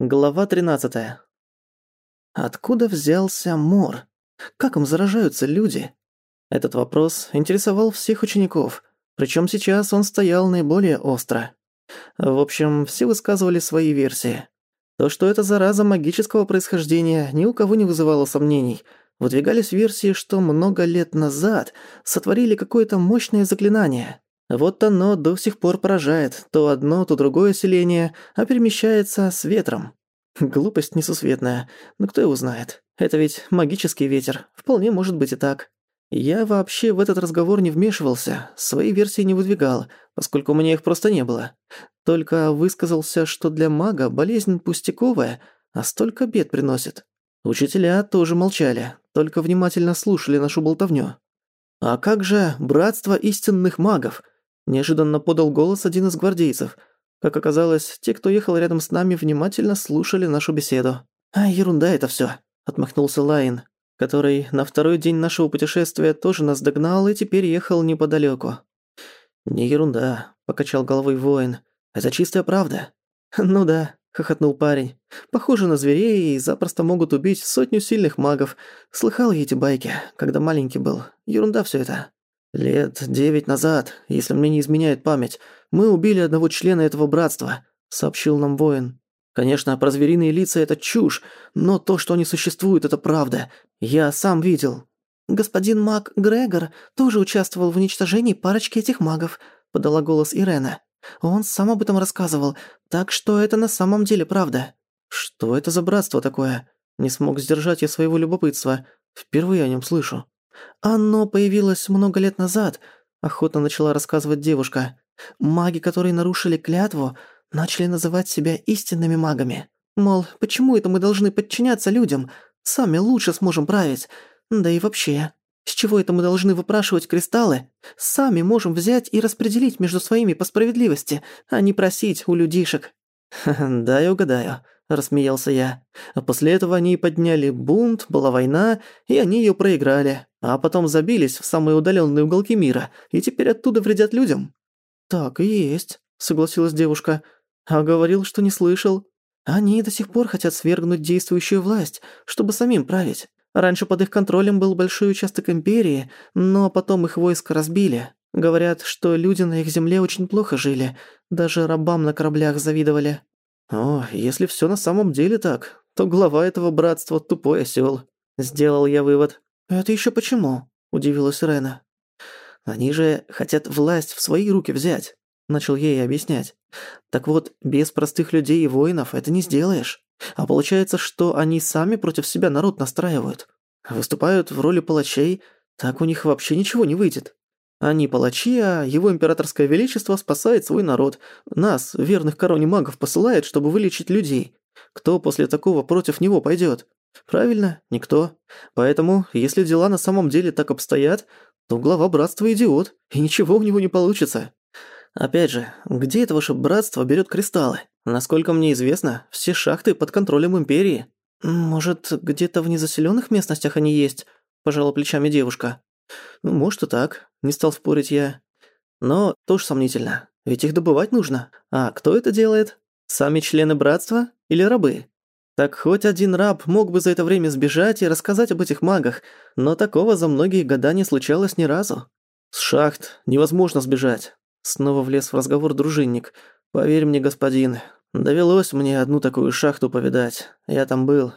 Глава 13. Откуда взялся мор? Как им заражаются люди? Этот вопрос интересовал всех учеников, причем сейчас он стоял наиболее остро. В общем, все высказывали свои версии. То, что это зараза магического происхождения, ни у кого не вызывало сомнений. Выдвигались версии, что много лет назад сотворили какое-то мощное заклинание, вот оно до сих пор поражает то одно, то другое селение, а перемещается с ветром. Глупость несусветная, но кто его знает. Это ведь магический ветер, вполне может быть и так. Я вообще в этот разговор не вмешивался, свои версии не выдвигал, поскольку у меня их просто не было. Только высказался, что для мага болезнь пустяковая, а столько бед приносит. Учителя тоже молчали, только внимательно слушали нашу болтовню. «А как же братство истинных магов?» Неожиданно подал голос один из гвардейцев. Как оказалось, те, кто ехал рядом с нами, внимательно слушали нашу беседу. «А, ерунда это всё», — отмахнулся Лайн, который на второй день нашего путешествия тоже нас догнал и теперь ехал неподалёку. «Не ерунда», — покачал головой воин. «Это чистая правда». «Ну да», — хохотнул парень. «Похоже на зверей и запросто могут убить сотню сильных магов. Слыхал я эти байки, когда маленький был. Ерунда всё это». «Лет девять назад, если мне не изменяет память, мы убили одного члена этого братства», — сообщил нам воин. «Конечно, про звериные лица это чушь, но то, что они существуют, это правда. Я сам видел». «Господин маг Грегор тоже участвовал в уничтожении парочки этих магов», — подала голос Ирена. «Он сам об этом рассказывал, так что это на самом деле правда». «Что это за братство такое?» Не смог сдержать я своего любопытства. Впервые о нем слышу. «Оно появилось много лет назад», – охотно начала рассказывать девушка. «Маги, которые нарушили клятву, начали называть себя истинными магами. Мол, почему это мы должны подчиняться людям? Сами лучше сможем править. Да и вообще, с чего это мы должны выпрашивать кристаллы? Сами можем взять и распределить между своими по справедливости, а не просить у людишек». «Да, я угадаю», – рассмеялся я. А после этого они подняли бунт, была война, и они её проиграли а потом забились в самые удаленные уголки мира и теперь оттуда вредят людям». «Так и есть», — согласилась девушка. «А говорил, что не слышал». «Они до сих пор хотят свергнуть действующую власть, чтобы самим править. Раньше под их контролем был большой участок империи, но потом их войско разбили. Говорят, что люди на их земле очень плохо жили, даже рабам на кораблях завидовали». «О, если всё на самом деле так, то глава этого братства тупой осёл», — сделал я вывод. «Это ещё почему?» – удивилась Рена. «Они же хотят власть в свои руки взять», – начал ей объяснять. «Так вот, без простых людей и воинов это не сделаешь. А получается, что они сами против себя народ настраивают. Выступают в роли палачей, так у них вообще ничего не выйдет. Они палачи, а его императорское величество спасает свой народ. Нас, верных короне магов, посылает, чтобы вылечить людей. Кто после такого против него пойдёт? Правильно, никто. Поэтому, если дела на самом деле так обстоят, то глава братства идиот, и ничего у него не получится. Опять же, где это ваше братство берет кристаллы? Насколько мне известно, все шахты под контролем империи. Может, где-то в незаселенных местностях они есть? Пожала плечами девушка. Ну, может и так, не стал спорить я. Но тоже сомнительно, ведь их добывать нужно. А кто это делает? Сами члены братства или рабы? Так хоть один раб мог бы за это время сбежать и рассказать об этих магах, но такого за многие года не случалось ни разу. С шахт невозможно сбежать. Снова влез в разговор дружинник. Поверь мне, господин, довелось мне одну такую шахту повидать. Я там был.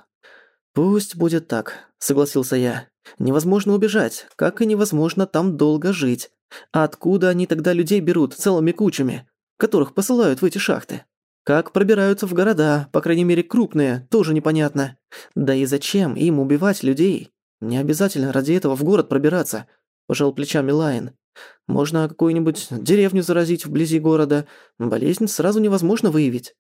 Пусть будет так, согласился я. Невозможно убежать, как и невозможно там долго жить. А откуда они тогда людей берут целыми кучами, которых посылают в эти шахты? Как пробираются в города, по крайней мере крупные, тоже непонятно. Да и зачем им убивать людей? Не обязательно ради этого в город пробираться, пожал плечами Лайн. Можно какую-нибудь деревню заразить вблизи города. Болезнь сразу невозможно выявить.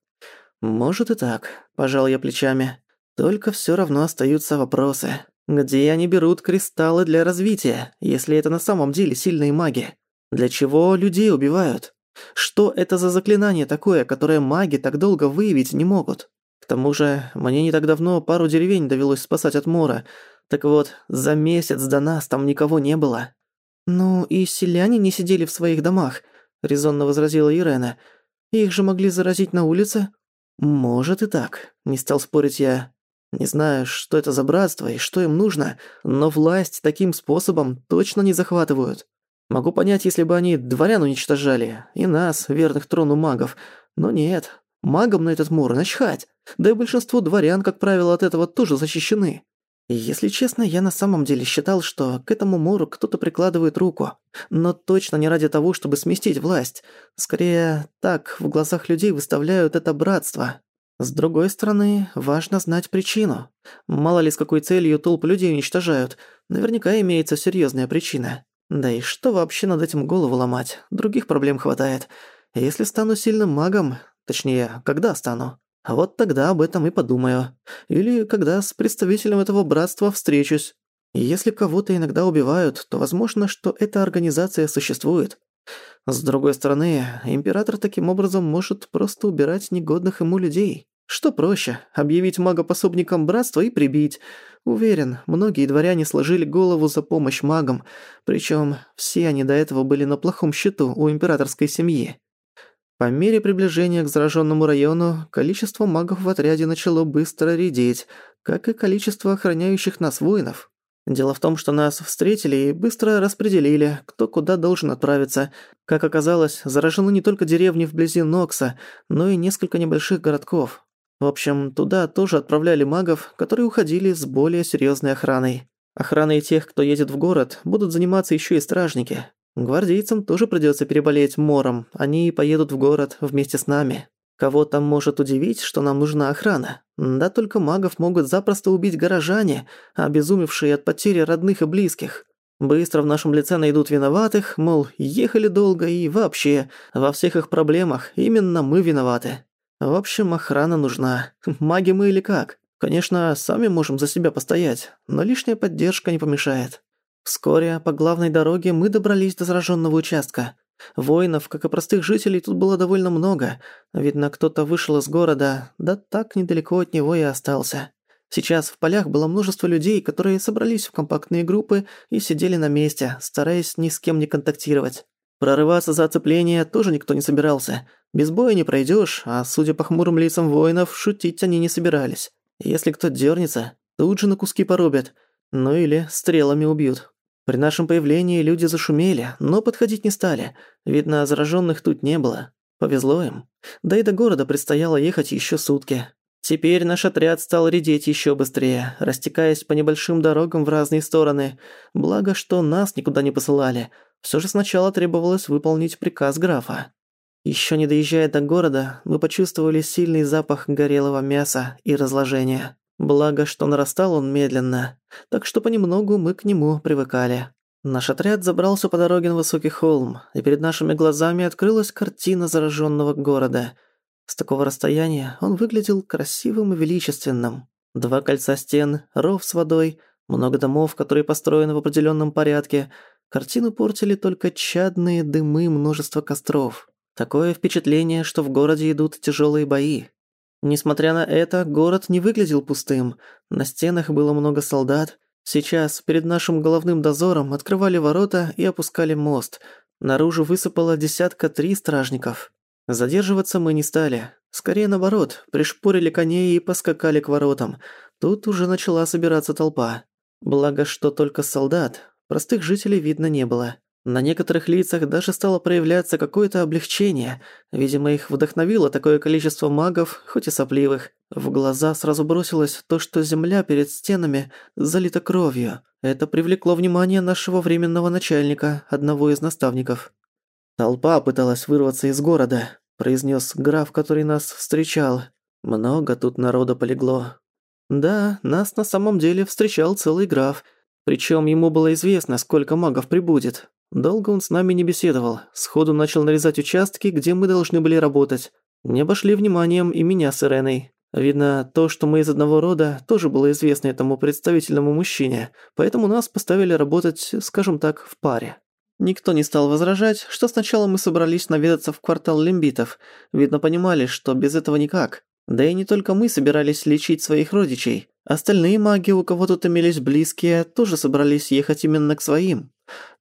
Может и так, пожал я плечами. Только всё равно остаются вопросы. Где они берут кристаллы для развития, если это на самом деле сильные маги? Для чего людей убивают? Что это за заклинание такое, которое маги так долго выявить не могут? К тому же, мне не так давно пару деревень довелось спасать от мора. Так вот, за месяц до нас там никого не было. «Ну, и селяне не сидели в своих домах», — резонно возразила Ирена. «Их же могли заразить на улице». «Может и так», — не стал спорить я. «Не знаю, что это за братство и что им нужно, но власть таким способом точно не захватывают. Могу понять, если бы они дворян уничтожали, и нас, верных трону магов, но нет, магам на этот мур начхать, да и большинство дворян, как правило, от этого тоже защищены. Если честно, я на самом деле считал, что к этому мору кто-то прикладывает руку. Но точно не ради того, чтобы сместить власть. Скорее, так в глазах людей выставляют это братство. С другой стороны, важно знать причину. Мало ли с какой целью толпы людей уничтожают. Наверняка имеется серьёзная причина. Да и что вообще над этим голову ломать? Других проблем хватает. Если стану сильным магом, точнее, когда стану, вот тогда об этом и подумаю. Или когда с представителем этого братства встречусь. Если кого-то иногда убивают, то возможно, что эта организация существует. С другой стороны, император таким образом может просто убирать негодных ему людей. Что проще, объявить мага пособником братства и прибить. Уверен, многие дворяне сложили голову за помощь магам, причем все они до этого были на плохом счету у императорской семьи. По мере приближения к зараженному району, количество магов в отряде начало быстро редеть, как и количество охраняющих нас воинов. Дело в том, что нас встретили и быстро распределили, кто куда должен отправиться. Как оказалось, заражены не только деревни вблизи Нокса, но и несколько небольших городков. В общем, туда тоже отправляли магов, которые уходили с более серьезной охраной. Охраной тех, кто едет в город, будут заниматься еще и стражники. Гвардейцам тоже придётся переболеть мором, они поедут в город вместе с нами. Кого там может удивить, что нам нужна охрана? Да только магов могут запросто убить горожане, обезумевшие от потери родных и близких. Быстро в нашем лице найдут виноватых, мол, ехали долго и вообще, во всех их проблемах именно мы виноваты. В общем, охрана нужна. Маги мы или как? Конечно, сами можем за себя постоять, но лишняя поддержка не помешает. Вскоре по главной дороге мы добрались до зараженного участка. Воинов, как и простых жителей, тут было довольно много. Видно, кто-то вышел из города, да так недалеко от него и остался. Сейчас в полях было множество людей, которые собрались в компактные группы и сидели на месте, стараясь ни с кем не контактировать. Прорываться за оцепление тоже никто не собирался. Без боя не пройдешь, а судя по хмурым лицам воинов, шутить они не собирались. Если кто дернется, тут же на куски порубят. Ну или стрелами убьют. При нашем появлении люди зашумели, но подходить не стали. Видно, зараженных тут не было. Повезло им. Да и до города предстояло ехать еще сутки. Теперь наш отряд стал редеть еще быстрее, растекаясь по небольшим дорогам в разные стороны. Благо, что нас никуда не посылали. Все же сначала требовалось выполнить приказ графа. Еще не доезжая до города, мы почувствовали сильный запах горелого мяса и разложения. Благо, что нарастал он медленно, так что понемногу мы к нему привыкали. Наш отряд забрался по дороге на высокий холм, и перед нашими глазами открылась картина зараженного города. С такого расстояния он выглядел красивым и величественным. Два кольца стен, ров с водой, много домов, которые построены в определенном порядке. Картину портили только чадные дымы множества костров. Такое впечатление, что в городе идут тяжелые бои. Несмотря на это, город не выглядел пустым. На стенах было много солдат. Сейчас перед нашим головным дозором открывали ворота и опускали мост. Наружу высыпало десятка три стражников. Задерживаться мы не стали. Скорее наоборот, пришпорили коней и поскакали к воротам. Тут уже начала собираться толпа. Благо, что только солдат. Простых жителей видно не было. На некоторых лицах даже стало проявляться какое-то облегчение. Видимо, их вдохновило такое количество магов, хоть и сопливых. В глаза сразу бросилось то, что земля перед стенами залита кровью. Это привлекло внимание нашего временного начальника, одного из наставников. «Толпа пыталась вырваться из города», – произнес граф, который нас встречал. «Много тут народа полегло». «Да, нас на самом деле встречал целый граф», причем ему было известно, сколько магов прибудет. Долго он с нами не беседовал, сходу начал нарезать участки, где мы должны были работать. Не обошли вниманием и меня с Иреной. Видно, то, что мы из одного рода, тоже было известно этому представительному мужчине, поэтому нас поставили работать, скажем так, в паре. Никто не стал возражать, что сначала мы собрались наведаться в квартал лимбитов. Видно, понимали, что без этого никак. Да и не только мы собирались лечить своих родичей. Остальные маги, у кого тут имелись близкие, тоже собрались ехать именно к своим.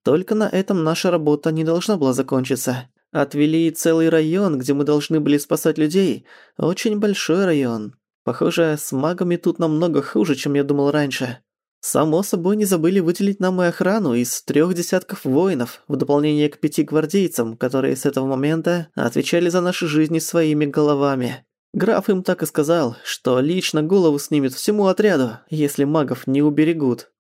Только на этом наша работа не должна была закончиться. Отвели целый район, где мы должны были спасать людей. Очень большой район. Похоже, с магами тут намного хуже, чем я думал раньше. Само собой, не забыли выделить нам и охрану из трех десятков воинов, в дополнение к пяти гвардейцам, которые с этого момента отвечали за наши жизни своими головами. Граф им так и сказал, что лично голову снимет всему отряду, если магов не уберегут.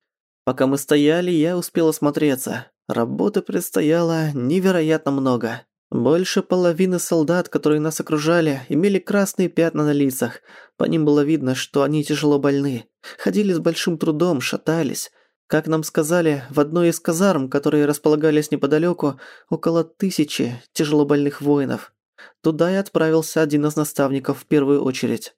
Пока мы стояли, я успел осмотреться. Работы предстояло невероятно много. Больше половины солдат, которые нас окружали, имели красные пятна на лицах. По ним было видно, что они тяжело больны. Ходили с большим трудом, шатались. Как нам сказали, в одной из казарм, которые располагались неподалеку, около тысячи тяжелобольных воинов. Туда и отправился один из наставников в первую очередь.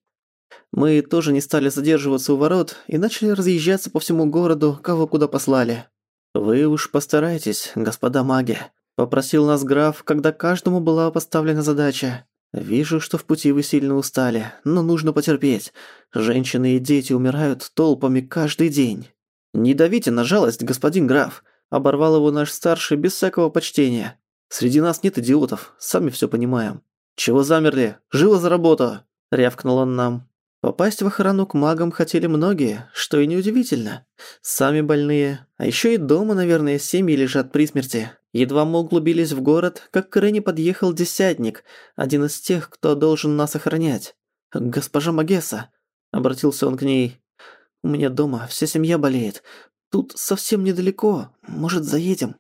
Мы тоже не стали задерживаться у ворот и начали разъезжаться по всему городу, кого куда послали. «Вы уж постарайтесь, господа маги», – попросил нас граф, когда каждому была поставлена задача. «Вижу, что в пути вы сильно устали, но нужно потерпеть. Женщины и дети умирают толпами каждый день». «Не давите на жалость, господин граф», – оборвал его наш старший без всякого почтения. «Среди нас нет идиотов, сами все понимаем». «Чего замерли? Живо за работу!» – рявкнул он нам. Попасть в охрану к магам хотели многие, что и неудивительно. Сами больные, а еще и дома, наверное, семьи лежат при смерти. Едва мы углубились в город, как к Рене подъехал десятник, один из тех, кто должен нас охранять. «Госпожа Магесса», — обратился он к ней, — «у меня дома вся семья болеет. Тут совсем недалеко, может, заедем?»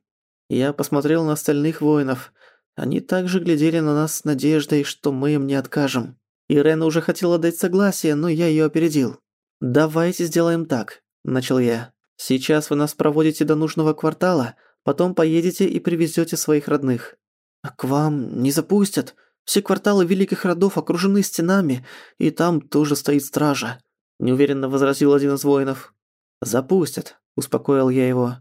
Я посмотрел на остальных воинов. Они также глядели на нас с надеждой, что мы им не откажем. Ирена уже хотела дать согласие, но я её опередил. «Давайте сделаем так», – начал я. «Сейчас вы нас проводите до нужного квартала, потом поедете и привезёте своих родных». «А «К вам не запустят. Все кварталы великих родов окружены стенами, и там тоже стоит стража», – неуверенно возразил один из воинов. «Запустят», – успокоил я его.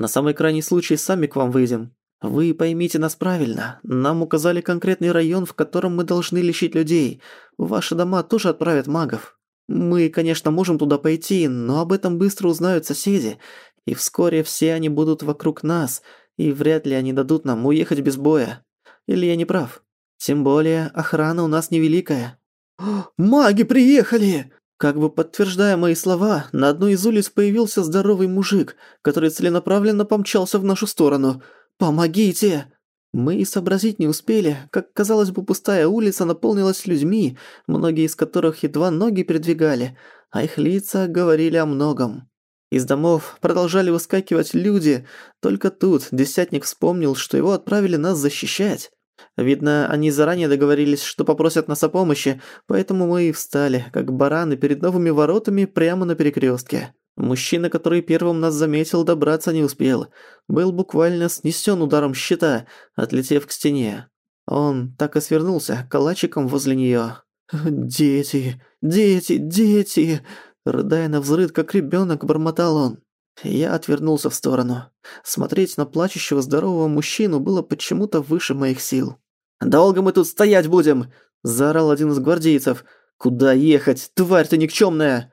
«На самый крайний случай сами к вам выйдем. Вы поймите нас правильно. Нам указали конкретный район, в котором мы должны лечить людей. Ваши дома тоже отправят магов. Мы, конечно, можем туда пойти, но об этом быстро узнают соседи. И вскоре все они будут вокруг нас, и вряд ли они дадут нам уехать без боя. Или я не прав? Тем более, охрана у нас невеликая. «Маги приехали!» Как бы подтверждая мои слова, на одной из улиц появился здоровый мужик, который целенаправленно помчался в нашу сторону – «Помогите!» Мы и сообразить не успели, как, казалось бы, пустая улица наполнилась людьми, многие из которых едва ноги передвигали, а их лица говорили о многом. Из домов продолжали выскакивать люди, только тут десятник вспомнил, что его отправили нас защищать. Видно, они заранее договорились, что попросят нас о помощи, поэтому мы и встали, как бараны перед новыми воротами прямо на перекрестке. Мужчина, который первым нас заметил, добраться не успел. Был буквально снесен ударом щита, отлетев к стене. Он так и свернулся калачиком возле нее. «Дети, дети, дети!» Рыдая на взрыв, как ребенок, бормотал он. Я отвернулся в сторону. Смотреть на плачущего здорового мужчину было почему-то выше моих сил. «Долго мы тут стоять будем?» – заорал один из гвардейцев. «Куда ехать, тварь ты никчёмная?»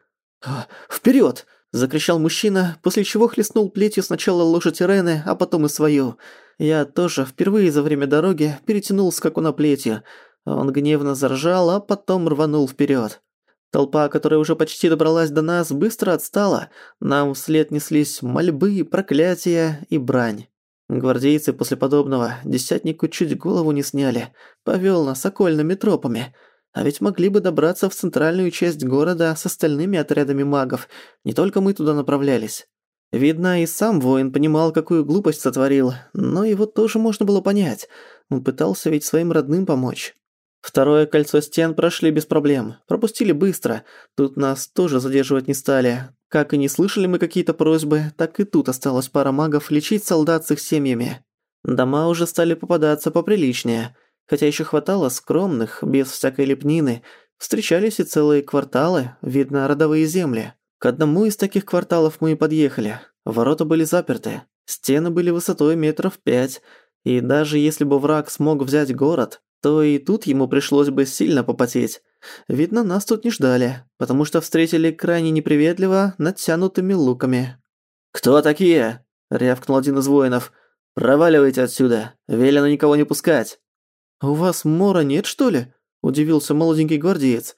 «Вперёд!» Закричал мужчина, после чего хлестнул плетью сначала лошадь Ирены, а потом и свою. Я тоже впервые за время дороги перетянул скакуна плетью. Он гневно заржал, а потом рванул вперед. Толпа, которая уже почти добралась до нас, быстро отстала. Нам вслед неслись мольбы, проклятия и брань. Гвардейцы после подобного десятнику чуть голову не сняли. Повёл нас окольными тропами – а ведь могли бы добраться в центральную часть города с остальными отрядами магов. Не только мы туда направлялись. Видно, и сам воин понимал, какую глупость сотворил, но его тоже можно было понять. Он пытался ведь своим родным помочь. Второе кольцо стен прошли без проблем. Пропустили быстро. Тут нас тоже задерживать не стали. Как и не слышали мы какие-то просьбы, так и тут осталась пара магов лечить солдат с их семьями. Дома уже стали попадаться поприличнее – Хотя еще хватало скромных, без всякой лепнины, встречались и целые кварталы, видно, родовые земли. К одному из таких кварталов мы и подъехали. Ворота были заперты, стены были высотой метров пять, и даже если бы враг смог взять город, то и тут ему пришлось бы сильно попотеть. Видно, нас тут не ждали, потому что встретили крайне неприветливо натянутыми луками. «Кто такие?» – рявкнул один из воинов. «Проваливайте отсюда, велено никого не пускать». у вас мора нет, что ли?» – удивился молоденький гвардеец.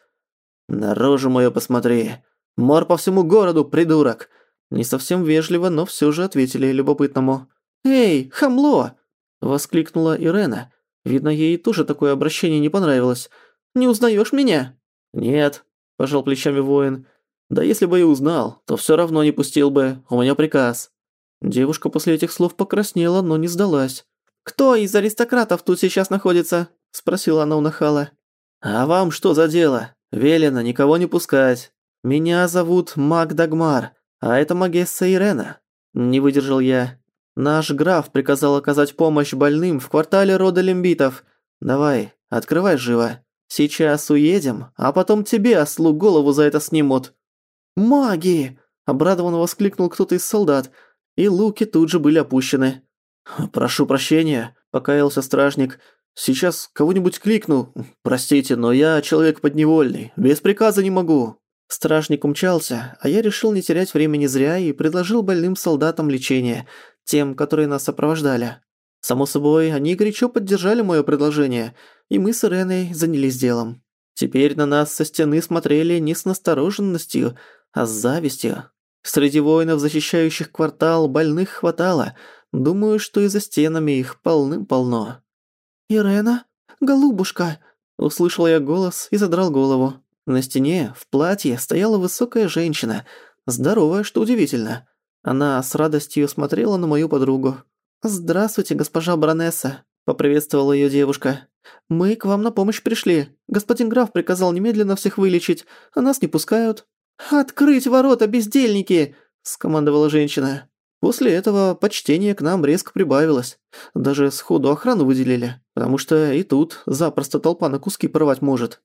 «На рожу мою посмотри. Мор по всему городу, придурок!» Не совсем вежливо, но все же ответили любопытному. «Эй, хамло!» – воскликнула Ирена. Видно, ей тоже такое обращение не понравилось. «Не узнаешь меня?» «Нет», – пожал плечами воин. «Да если бы и узнал, то все равно не пустил бы. У меня приказ». Девушка после этих слов покраснела, но не сдалась. «Кто из аристократов тут сейчас находится?» – спросила она у нахала. «А вам что за дело? Велено никого не пускать. Меня зовут Маг Дагмар, а это Магесса Ирена». Не выдержал я. Наш граф приказал оказать помощь больным в квартале рода лимбитов. Давай, открывай живо. Сейчас уедем, а потом тебе, ослу, голову за это снимут». «Маги!» – обрадованно воскликнул кто-то из солдат, и луки тут же были опущены. «Прошу прощения», – покаялся стражник. «Сейчас кого-нибудь кликну. Простите, но я человек подневольный. Без приказа не могу». Стражник умчался, а я решил не терять времени зря и предложил больным солдатам лечение, тем, которые нас сопровождали. Само собой, они горячо поддержали моё предложение, и мы с Иреной занялись делом. Теперь на нас со стены смотрели не с настороженностью, а с завистью. Среди воинов, защищающих квартал, больных хватало. Думаю, что и за стенами их полным-полно. «Ирена? Голубушка!» Услышал я голос и задрал голову. На стене, в платье, стояла высокая женщина, здоровая, что удивительно. Она с радостью смотрела на мою подругу. «Здравствуйте, госпожа баронесса», — поприветствовала её девушка. «Мы к вам на помощь пришли. Господин граф приказал немедленно всех вылечить, а нас не пускают». «Открыть ворота, бездельники!» – скомандовала женщина. После этого почтение к нам резко прибавилось. Даже сходу охрану выделили, потому что и тут запросто толпа на куски порвать может.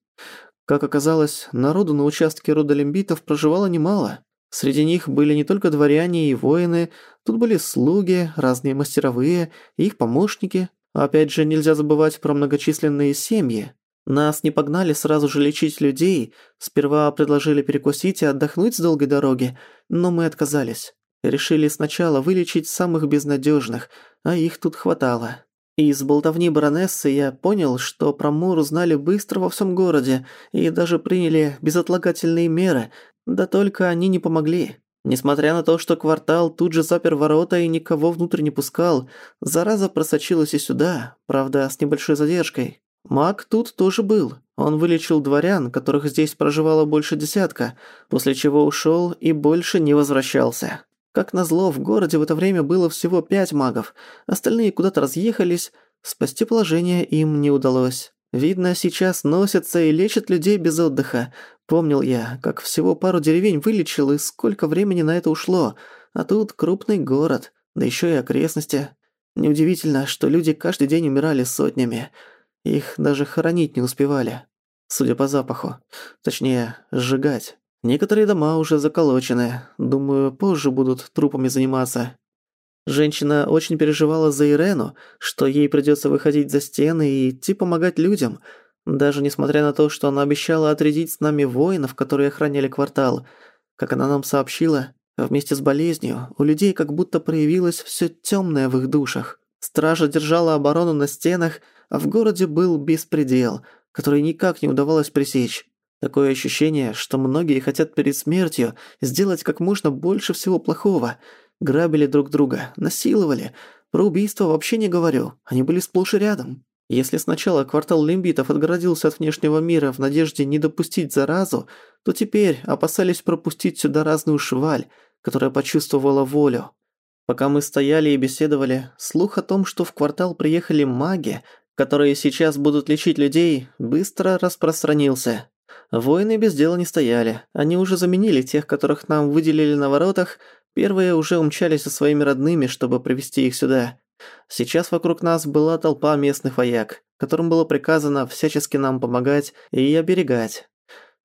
Как оказалось, народу на участке рода лимбитов проживало немало. Среди них были не только дворяне и воины, тут были слуги, разные мастеровые и их помощники. Опять же, нельзя забывать про многочисленные семьи. Нас не погнали сразу же лечить людей, сперва предложили перекусить и отдохнуть с долгой дороги, но мы отказались. Решили сначала вылечить самых безнадежных, а их тут хватало. Из болтовни баронессы я понял, что про Мур узнали быстро во всем городе и даже приняли безотлагательные меры, да только они не помогли. Несмотря на то, что квартал тут же запер ворота и никого внутрь не пускал, зараза просочилась и сюда, правда, с небольшой задержкой. Маг тут тоже был. Он вылечил дворян, которых здесь проживало больше десятка, после чего ушёл и больше не возвращался. Как назло, в городе в это время было всего пять магов, остальные куда-то разъехались, спасти положение им не удалось. Видно, сейчас носятся и лечат людей без отдыха. Помнил я, как всего пару деревень вылечил и сколько времени на это ушло. А тут крупный город, да ещё и окрестности. Неудивительно, что люди каждый день умирали сотнями. Их даже хоронить не успевали. Судя по запаху. Точнее, сжигать. Некоторые дома уже заколочены. Думаю, позже будут трупами заниматься. Женщина очень переживала за Ирену, что ей придётся выходить за стены и идти помогать людям, даже несмотря на то, что она обещала отрядить с нами воинов, которые охраняли квартал. Как она нам сообщила, вместе с болезнью у людей как будто проявилось всё тёмное в их душах. Стража держала оборону на стенах, а в городе был беспредел, который никак не удавалось пресечь. Такое ощущение, что многие хотят перед смертью сделать как можно больше всего плохого. Грабили друг друга, насиловали. Про убийство вообще не говорю, они были сплошь и рядом. Если сначала квартал лимбитов отгородился от внешнего мира в надежде не допустить заразу, то теперь опасались пропустить сюда разную шваль, которая почувствовала волю. Пока мы стояли и беседовали, слух о том, что в квартал приехали маги, которые сейчас будут лечить людей, быстро распространился. Воины без дела не стояли. Они уже заменили тех, которых нам выделили на воротах. Первые уже умчались со своими родными, чтобы привести их сюда. Сейчас вокруг нас была толпа местных вояк, которым было приказано всячески нам помогать и оберегать.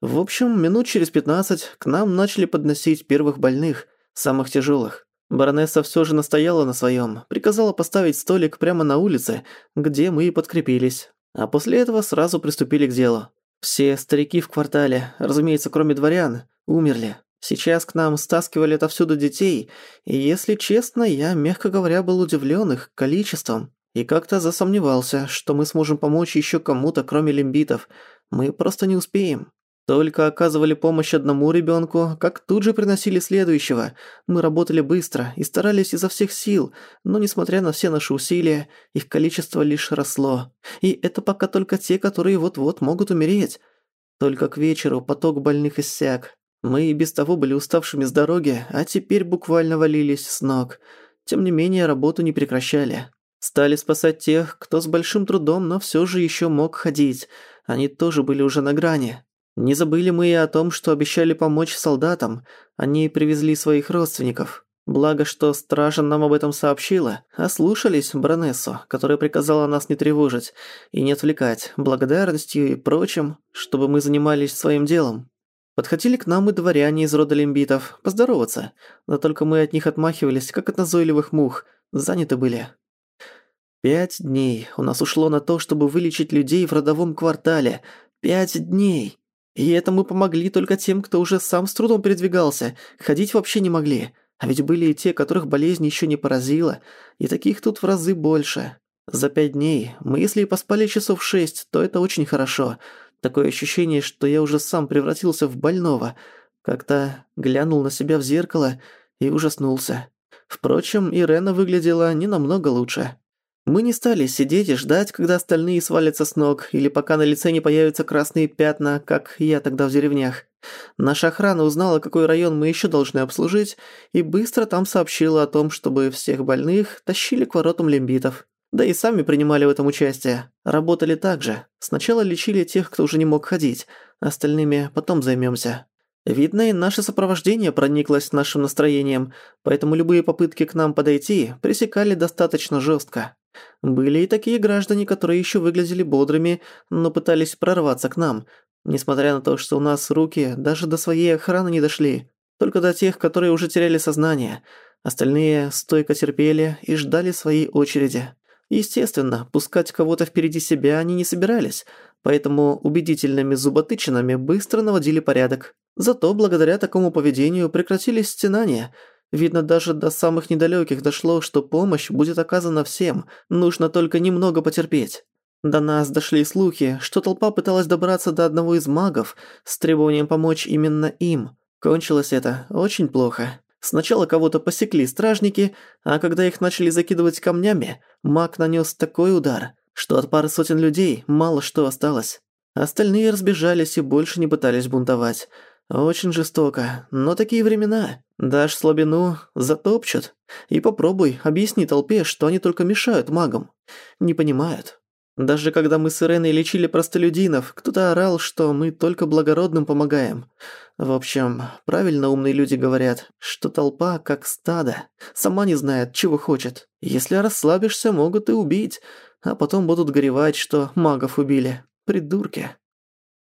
В общем, минут через пятнадцать к нам начали подносить первых больных, самых тяжелых. Баронесса все же настояла на своем, приказала поставить столик прямо на улице, где мы и подкрепились. А после этого сразу приступили к делу. Все старики в квартале, разумеется, кроме дворян, умерли. Сейчас к нам стаскивали отовсюду детей, и, если честно, я, мягко говоря, был удивлен их количеством. и как-то засомневался, что мы сможем помочь еще кому-то, кроме лимбитов. Мы просто не успеем. Только оказывали помощь одному ребенку, как тут же приносили следующего. Мы работали быстро и старались изо всех сил, но несмотря на все наши усилия, их количество лишь росло. И это пока только те, которые вот-вот могут умереть. Только к вечеру поток больных иссяк. Мы и без того были уставшими с дороги, а теперь буквально валились с ног. Тем не менее, работу не прекращали. Стали спасать тех, кто с большим трудом, но все же еще мог ходить. Они тоже были уже на грани. Не забыли мы и о том, что обещали помочь солдатам. Они привезли своих родственников. Благо, что стража нам об этом сообщила, а слушались баронессу, которая приказала нас не тревожить и не отвлекать благодарностью и прочим, чтобы мы занимались своим делом. Подходили к нам и дворяне из рода лимбитов, поздороваться, но только мы от них отмахивались, как от назойливых мух, заняты были. Пять дней у нас ушло на то, чтобы вылечить людей в родовом квартале. Пять дней! И это мы помогли только тем, кто уже сам с трудом передвигался, ходить вообще не могли. А ведь были и те, которых болезнь еще не поразила, и таких тут в разы больше. За пять дней мы, если и поспали часов шесть, то это очень хорошо. Такое ощущение, что я уже сам превратился в больного. Как-то глянул на себя в зеркало и ужаснулся. Впрочем, Ирена выглядела не намного лучше. Мы не стали сидеть и ждать, когда остальные свалятся с ног, или пока на лице не появятся красные пятна, как я тогда в деревнях. Наша охрана узнала, какой район мы еще должны обслужить, и быстро там сообщила о том, чтобы всех больных тащили к воротам лимбитов. Да и сами принимали в этом участие. Работали так же. Сначала лечили тех, кто уже не мог ходить, остальными потом займемся. Видно, и наше сопровождение прониклось нашим настроением, поэтому любые попытки к нам подойти пресекали достаточно жестко. Были и такие граждане, которые еще выглядели бодрыми, но пытались прорваться к нам, несмотря на то, что у нас руки даже до своей охраны не дошли, только до тех, которые уже теряли сознание. Остальные стойко терпели и ждали своей очереди. Естественно, пускать кого-то впереди себя они не собирались, поэтому убедительными зуботычинами быстро наводили порядок. Зато благодаря такому поведению прекратились стенания – Видно, даже до самых недалёких дошло, что помощь будет оказана всем, нужно только немного потерпеть. До нас дошли слухи, что толпа пыталась добраться до одного из магов с требованием помочь именно им. Кончилось это очень плохо. Сначала кого-то посекли стражники, а когда их начали закидывать камнями, маг нанёс такой удар, что от пары сотен людей мало что осталось. Остальные разбежались и больше не пытались бунтовать. Очень жестоко, но такие времена. Дашь слабину – затопчут. И попробуй, объясни толпе, что они только мешают магам. Не понимают. Даже когда мы с Иреной лечили простолюдинов, кто-то орал, что мы только благородным помогаем. В общем, правильно умные люди говорят, что толпа как стадо, сама не знает, чего хочет. Если расслабишься, могут и убить, а потом будут горевать, что магов убили. Придурки.